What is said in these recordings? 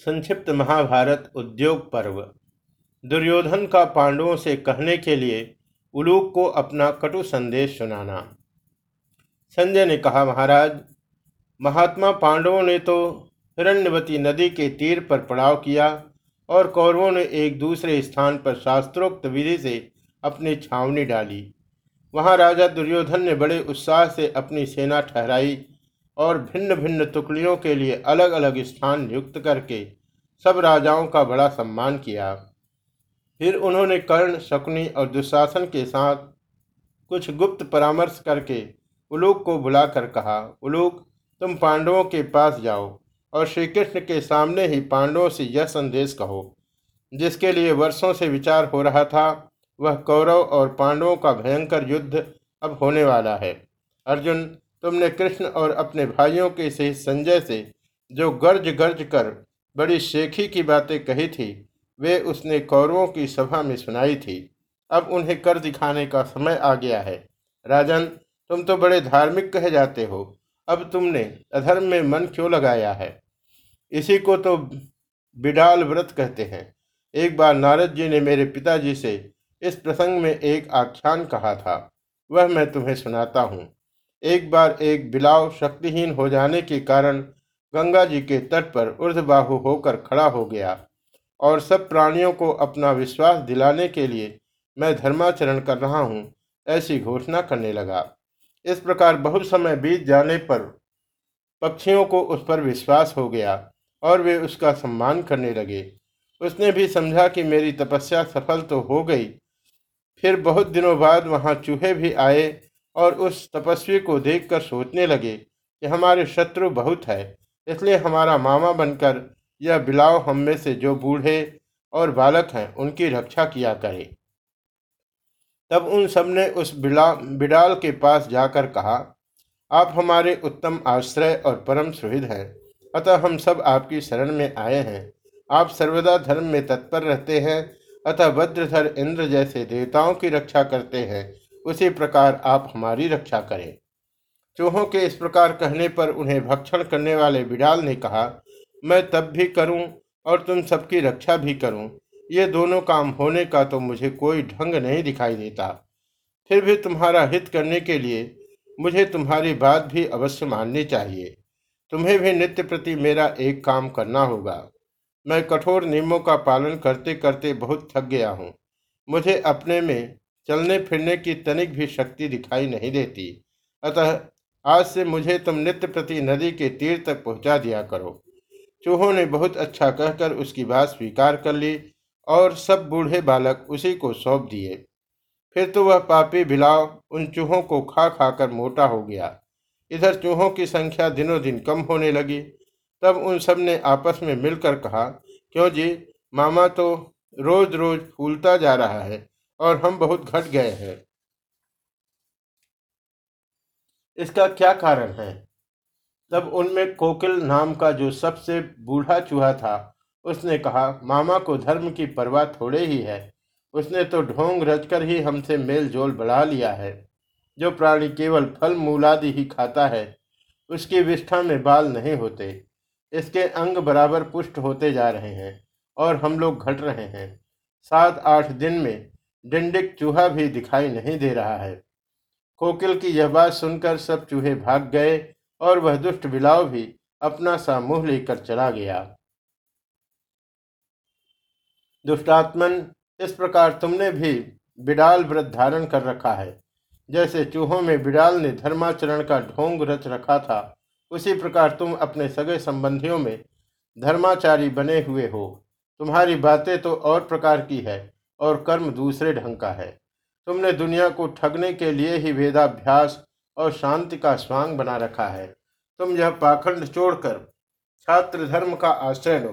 संक्षिप्त महाभारत उद्योग पर्व। दुर्योधन का पांडवों से कहने के लिए उलूक को अपना कटु संदेश सुनाना। संजय ने कहा, महाराज, महात्मा पांडवों ने तो हिरण्यवती नदी के तीर पर पड़ाव किया और कौरवों ने एक दूसरे स्थान पर शास्त्रोक्त विधि से अपनी छावनी डाली। वहाँ राजा दुर्योधन ने बड़े उत्साह से अपनी सेना ठहराई और भिन्न भिन्न टुकड़ियों के लिए अलग अलग स्थान नियुक्त करके सब राजाओं का बड़ा सम्मान किया। फिर उन्होंने कर्ण, शकुनी और दुशासन के साथ कुछ गुप्त परामर्श करके उलूक को बुलाकर कहा, उलूक, तुम पांडवों के पास जाओ और श्री कृष्ण के सामने ही पांडवों से यह संदेश कहो। जिसके लिए वर्षों से विचार हो रहा था, वह कौरव और पांडवों का भयंकर युद्ध अब होने वाला है। अर्जुन तुमने कृष्ण और अपने भाइयों के सहित संजय से जो गर्ज गर्ज कर बड़ी शेखी की बातें कही थी, वे उसने कौरवों की सभा में सुनाई थी। अब उन्हें कर दिखाने का समय आ गया है। राजन, तुम तो बड़े धार्मिक कहे जाते हो। अब तुमने अधर्म में मन क्यों लगाया है? इसी को तो बिडाल व्रत कहते हैं। एक बार नारद जी ने मेरे पिताजी से इस प्रसंग में एक आख्यान कहा था। वह मैं तुम्हें सुनाता हूँ। एक बार एक बिलाव शक्तिहीन हो जाने के कारण गंगा जी के तट पर ऊर्धबाहु होकर खड़ा हो गया और सब प्राणियों को अपना विश्वास दिलाने के लिए मैं धर्माचरण कर रहा हूँ, ऐसी घोषणा करने लगा। इस प्रकार बहुत समय बीत जाने पर पक्षियों को उस पर विश्वास हो गया और वे उसका सम्मान करने लगे। उसने भी समझा कि मेरी तपस्या सफल तो हो गई, फिर बहुत दिनों बाद वहाँ चूहे भी आए और उस तपस्वी को देखकर सोचने लगे कि हमारे शत्रु बहुत है, इसलिए हमारा मामा बनकर यह बिलाव हम में से जो बूढ़े और बालक हैं, उनकी रक्षा किया करे। तब उन सबने उस बिला, बिडाल के पास जाकर कहा, आप हमारे उत्तम आश्रय और परम सुहृद हैं, अतः हम सब आपकी शरण में आए हैं। आप सर्वदा धर्म में तत्पर रहते हैं, अतः वज्रधर इंद्र जैसे देवताओं की रक्षा करते हैं उसी प्रकार आप हमारी रक्षा करें। चूहों के इस प्रकार कहने पर उन्हें भक्षण करने वाले बिडाल ने कहा, मैं तब भी करूँ और तुम सबकी रक्षा भी करूँ। ये दोनों काम होने का तो मुझे कोई ढंग नहीं दिखाई देता। फिर भी तुम्हारा हित करने के लिए मुझे तुम्हारी बात भी अवश्य माननी चाहिए। तुम्हें भी नित्य प्रति मेरा एक काम करना होगा। मैं कठोर नियमों का पालन करते करते बहुत थक गया हूँ। मुझे अपने में चलने फिरने की तनिक भी शक्ति दिखाई नहीं देती। अतः आज से मुझे तुम नित्य प्रति नदी के तीर तक पहुँचा दिया करो। चूहों ने बहुत अच्छा कहकर उसकी बात स्वीकार कर ली और सब बूढ़े बालक उसी को सौंप दिए। फिर तो वह पापी भिलाव उन चूहों को खा खाकर मोटा हो गया। इधर चूहों की संख्या दिनों दिन कम होने लगी। तब उन सबने आपस में मिलकर कहा, क्यों जी, मामा तो रोज रोज फूलता जा रहा है। और हम बहुत घट गए हैं। इसका क्या कारण है? तब उनमें कोकिल नाम का जो सबसे बूढ़ा चूहा था, उसने कहा, मामा को धर्म की परवाह थोड़े ही है। उसने तो ढोंग रचकर ही हमसे मेल जोल बढ़ा लिया है। जो प्राणी केवल फल मूलादि ही खाता है, उसकी विष्ठा में बाल नहीं होते। इसके अंग बराबर पुष्ट होते जा रहे हैं और हम लोग घट रहे हैं। सात आठ दिन में डिंडिक चूहा भी दिखाई नहीं दे रहा है। कोकिल की यह बात सुनकर सब चूहे भाग गए और वह दुष्ट बिलाव भी अपना सा मुँह लेकर चला गया। दुष्टात्मन, इस प्रकार तुमने भी बिडाल व्रत धारण कर रखा है। जैसे चूहों में बिडाल ने धर्माचरण का ढोंग रच रखा था, उसी प्रकार तुम अपने सगे संबंधियों में धर्माचारी बने हुए हो। तुम्हारी बातें तो और प्रकार की है। और कर्म दूसरे ढंग का है। तुमने दुनिया को ठगने के लिए ही वेदाभ्यास और शांति का स्वांग बना रखा है। तुम यह पाखंड छोड़कर छात्र धर्म का आश्रय लो।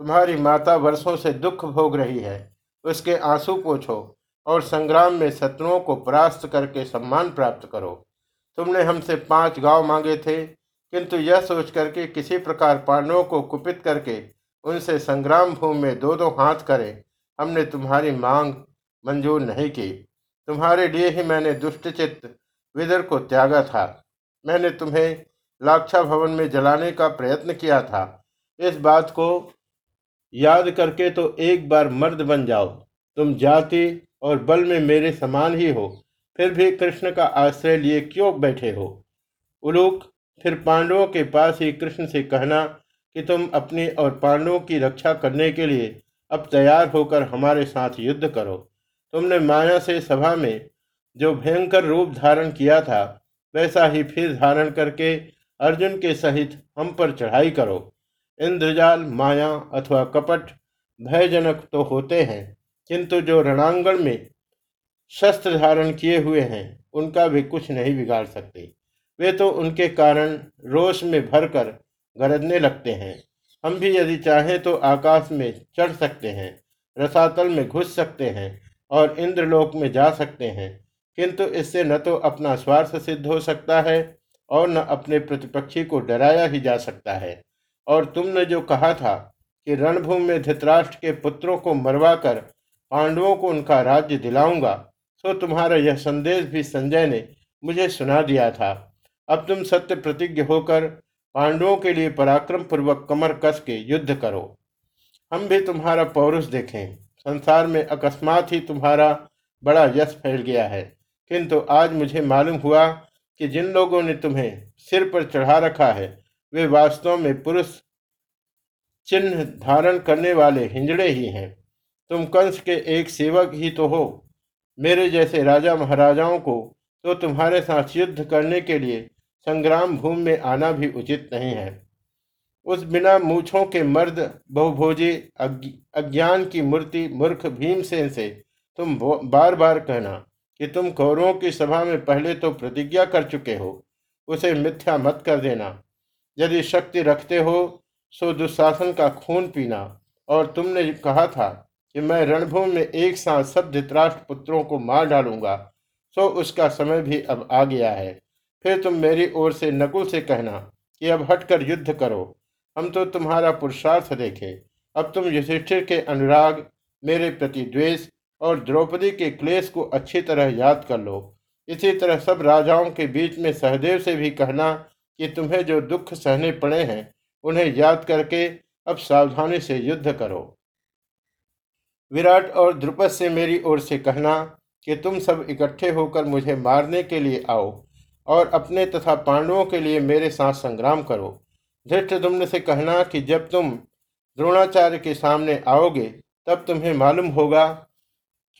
तुम्हारी माता वर्षों से दुख भोग रही है। उसके आँसू पोछो और संग्राम में शत्रुओं को परास्त करके सम्मान प्राप्त करो। तुमने हमसे पाँच गाँव मांगे थे, किंतु यह सोच करके किसी प्रकार पांडवों को कुपित करके उनसे संग्राम भूमि में दो दो हाथ करें हमने तुम्हारी मांग मंजूर नहीं की। तुम्हारे लिए ही मैंने दुष्टचित्त विदर को त्यागा था। मैंने तुम्हें लाक्षा भवन में जलाने का प्रयत्न किया था। इस बात को याद करके तो एक बार मर्द बन जाओ। तुम जाति और बल में मेरे समान ही हो। फिर भी कृष्ण का आश्रय लिए क्यों बैठे हो? उलूक, फिर पांडवों के पास ही कृष्ण से कहना कि तुम अपनी और पांडवों की रक्षा करने के लिए अब तैयार होकर हमारे साथ युद्ध करो। तुमने माया से सभा में जो भयंकर रूप धारण किया था, वैसा ही फिर धारण करके अर्जुन के सहित हम पर चढ़ाई करो। इंद्रजाल, माया अथवा कपट भयजनक तो होते हैं, किंतु जो रणांगण में शस्त्र धारण किए हुए हैं, उनका भी कुछ नहीं बिगाड़ सकते। वे तो उनके कारण रोष में भरकर गरजने लगते हैं। हम भी यदि चाहें तो आकाश में चढ़ सकते हैं, रसातल में घुस सकते हैं और इंद्रलोक में जा सकते हैं। किंतु इससे न तो अपना स्वार्थ सिद्ध हो सकता है और न अपने प्रतिपक्षी को डराया ही जा सकता है। और तुमने जो कहा था कि रणभूमि में धृतराष्ट्र के पुत्रों को मरवा कर पांडवों को उनका राज्य दिलाऊँगा तो तुम्हारा यह संदेश भी संजय ने मुझे सुना दिया था। अब तुम सत्य प्रतिज्ञ होकर पांडवों के लिए पराक्रम पूर्वक कमर कस के युद्ध करो। हम भी तुम्हारा पौरुष देखें। संसार में अकस्मात ही तुम्हारा बड़ा यश फैल गया है। किंतु आज मुझे मालूम हुआ कि जिन लोगों ने तुम्हें सिर पर चढ़ा रखा है, वे वास्तव में पुरुष चिन्ह धारण करने वाले हिंजड़े ही हैं। तुम कंस के एक सेवक ही तो हो। मेरे जैसे राजा महाराजाओं को तो तुम्हारे साथ युद्ध करने के लिए संग्राम भूमि में आना भी उचित नहीं है। उस बिना मूछों के मर्द बहुभोजी अज्ञान की मूर्ति मूर्ख भीमसेन से तुम बार बार कहना कि तुम कौरवों की सभा में पहले तो प्रतिज्ञा कर चुके हो, उसे मिथ्या मत कर देना। यदि शक्ति रखते हो, सो दुशासन का खून पीना। और तुमने कहा था कि मैं रणभूमि में एक साथ सब धृतराष्ट्र पुत्रों को मार डालूँगा, सो उसका समय भी अब आ गया है। फिर तुम मेरी ओर से नकुल से कहना कि अब हटकर युद्ध करो। हम तो तुम्हारा पुरुषार्थ देखे। अब तुम युधिष्ठिर के अनुराग, मेरे प्रति द्वेष और द्रौपदी के क्लेश को अच्छी तरह याद कर लो। इसी तरह सब राजाओं के बीच में सहदेव से भी कहना कि तुम्हें जो दुख सहने पड़े हैं, उन्हें याद करके अब सावधानी से युद्ध करो। विराट और द्रुपद से मेरी ओर से कहना कि तुम सब इकट्ठे होकर मुझे मारने के लिए आओ। और अपने तथा पांडवों के लिए मेरे साथ संग्राम करो। धृष्ट तुमने से कहना कि जब तुम द्रोणाचार्य के सामने आओगे, तब तुम्हें मालूम होगा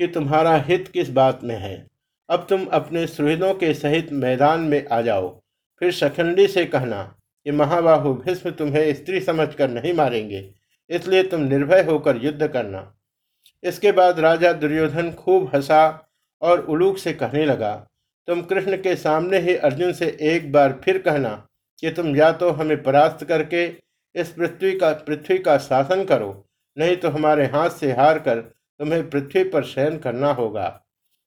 कि तुम्हारा हित किस बात में है। अब तुम अपने सुहृदों के सहित मैदान में आ जाओ। फिर शखंडी से कहना कि महाबाहु भीष्म तुम्हें स्त्री समझकर नहीं मारेंगे, इसलिए तुम निर्भय होकर युद्ध करना। इसके बाद राजा दुर्योधन खूब हंसा और उलूक से कहने लगा तुम कृष्ण के सामने ही अर्जुन से एक बार फिर कहना कि तुम या तो हमें परास्त करके इस पृथ्वी का पृथ्वी का शासन करो, नहीं तो हमारे हाथ से हार कर तुम्हें पृथ्वी पर शयन करना होगा।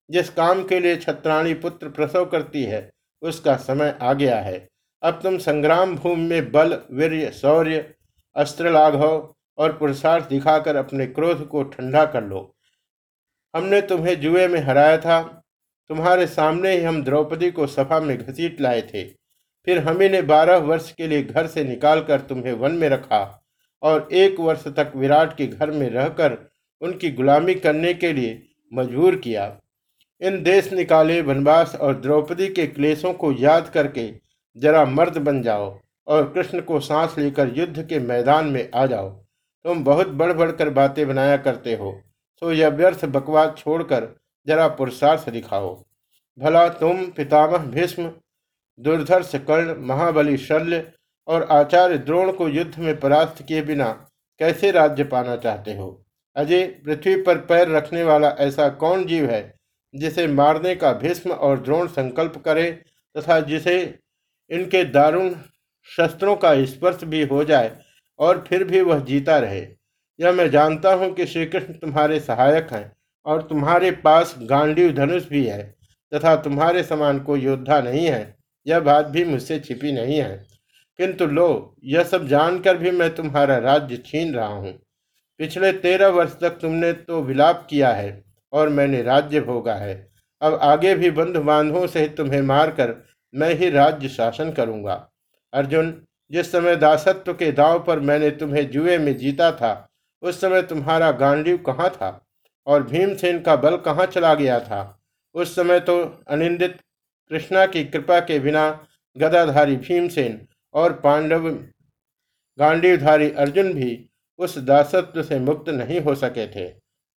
जिस काम के लिए छत्राणी पुत्र प्रसव करती है, उसका समय आ गया है। अब तुम संग्राम भूमि में बल वीर शौर्य अस्त्र लाघव और पुरुषार्थ दिखाकर अपने क्रोध को ठंडा कर लो। हमने तुम्हें जुए में हराया था तुम्हारे सामने ही हम द्रौपदी को सभा में घसीट लाए थे। फिर हमी ने बारह वर्ष के लिए घर से निकालकर तुम्हें वन में रखा और एक वर्ष तक विराट के घर में रहकर उनकी गुलामी करने के लिए मजबूर किया। इन देश निकाले वनवास और द्रौपदी के क्लेशों को याद करके जरा मर्द बन जाओ और कृष्ण को सांस लेकर युद्ध के मैदान में आ जाओ। तुम बहुत बढ़ बढ़कर बातें बनाया करते हो। तो यह व्यर्थ बकवास छोड़कर जरा पुरुषार्थ दिखाओ। भला तुम पितामह भीष्म, दुर्धर्ष कर्ण, महाबली शल्य और आचार्य द्रोण को युद्ध में परास्त किए बिना कैसे राज्य पाना चाहते हो? अजय, पृथ्वी पर पैर रखने वाला ऐसा कौन जीव है जिसे मारने का भीष्म और द्रोण संकल्प करे तथा जिसे इनके दारुण शस्त्रों का स्पर्श भी हो जाए और फिर भी वह जीता रहे? यह मैं जानता हूँ कि श्री कृष्ण तुम्हारे सहायक हैं। और तुम्हारे पास गांडीव धनुष भी है तथा तुम्हारे समान कोई योद्धा नहीं है। यह बात भी मुझसे छिपी नहीं है। किंतु लो, यह सब जानकर भी मैं तुम्हारा राज्य छीन रहा हूँ। पिछले तेरह वर्ष तक तुमने तो विलाप किया है और मैंने राज्य भोगा है। अब आगे भी बंधु बांधवों से तुम्हें मारकर मैं ही राज्य शासन करूँगा। अर्जुन, जिस समय दासत्व के दाव पर मैंने तुम्हें जुए में जीता था, उस समय तुम्हारा गांडीव कहाँ था? और भीमसेन का बल कहाँ चला गया था? उस समय तो अनिंदित कृष्णा की कृपा के बिना गदाधारी भीमसेन और पांडव गांडीवधारी अर्जुन भी उस दासत्व से मुक्त नहीं हो सके थे।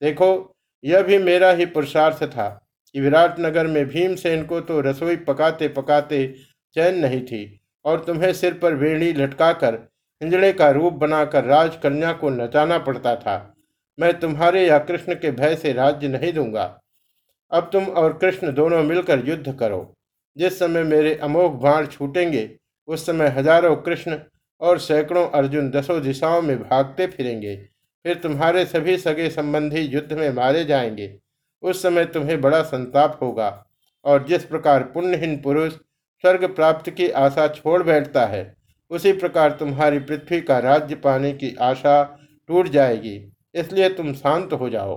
देखो, यह भी मेरा ही पुरुषार्थ था कि विराट नगर में भीमसेन को तो रसोई पकाते पकाते चैन नहीं थी और तुम्हें सिर पर वेणी लटकाकर, हिंजड़े का रूप बनाकर राजकन्या को नचाना पड़ता था। मैं तुम्हारे या कृष्ण के भय से राज्य नहीं दूँगा। अब तुम और कृष्ण दोनों मिलकर युद्ध करो। जिस समय मेरे अमोघ बाण छूटेंगे, उस समय हज़ारों कृष्ण और सैकड़ों अर्जुन दसों दिशाओं में भागते फिरेंगे। फिर तुम्हारे सभी सगे संबंधी युद्ध में मारे जाएँगे। उस समय तुम्हें बड़ा संताप होगा और जिस प्रकार पुण्यहीन पुरुष स्वर्ग प्राप्त की आशा छोड़ बैठता है, उसी प्रकार तुम्हारी पृथ्वी का राज्य पाने की आशा टूट जाएगी। इसलिए तुम शांत हो जाओ।